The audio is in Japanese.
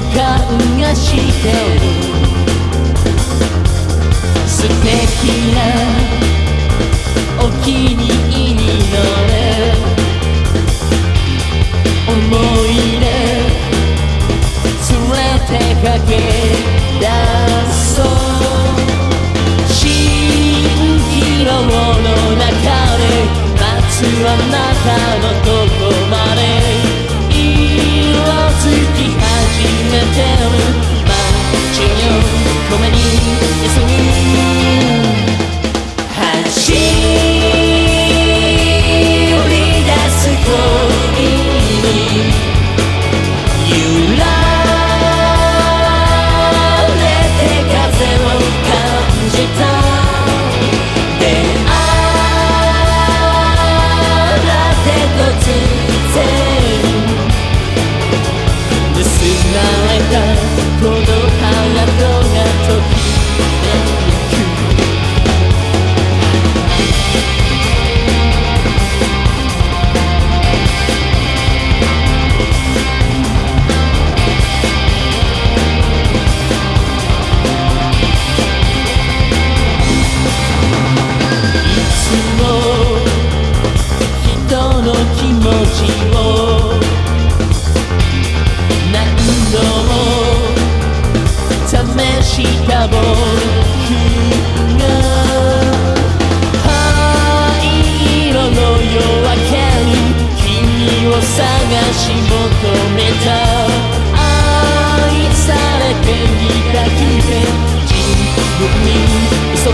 予感がしてる。素敵なお気に入りのした。僕が灰色の夜明けに君を探し求めた愛されていたくて自分に嘘を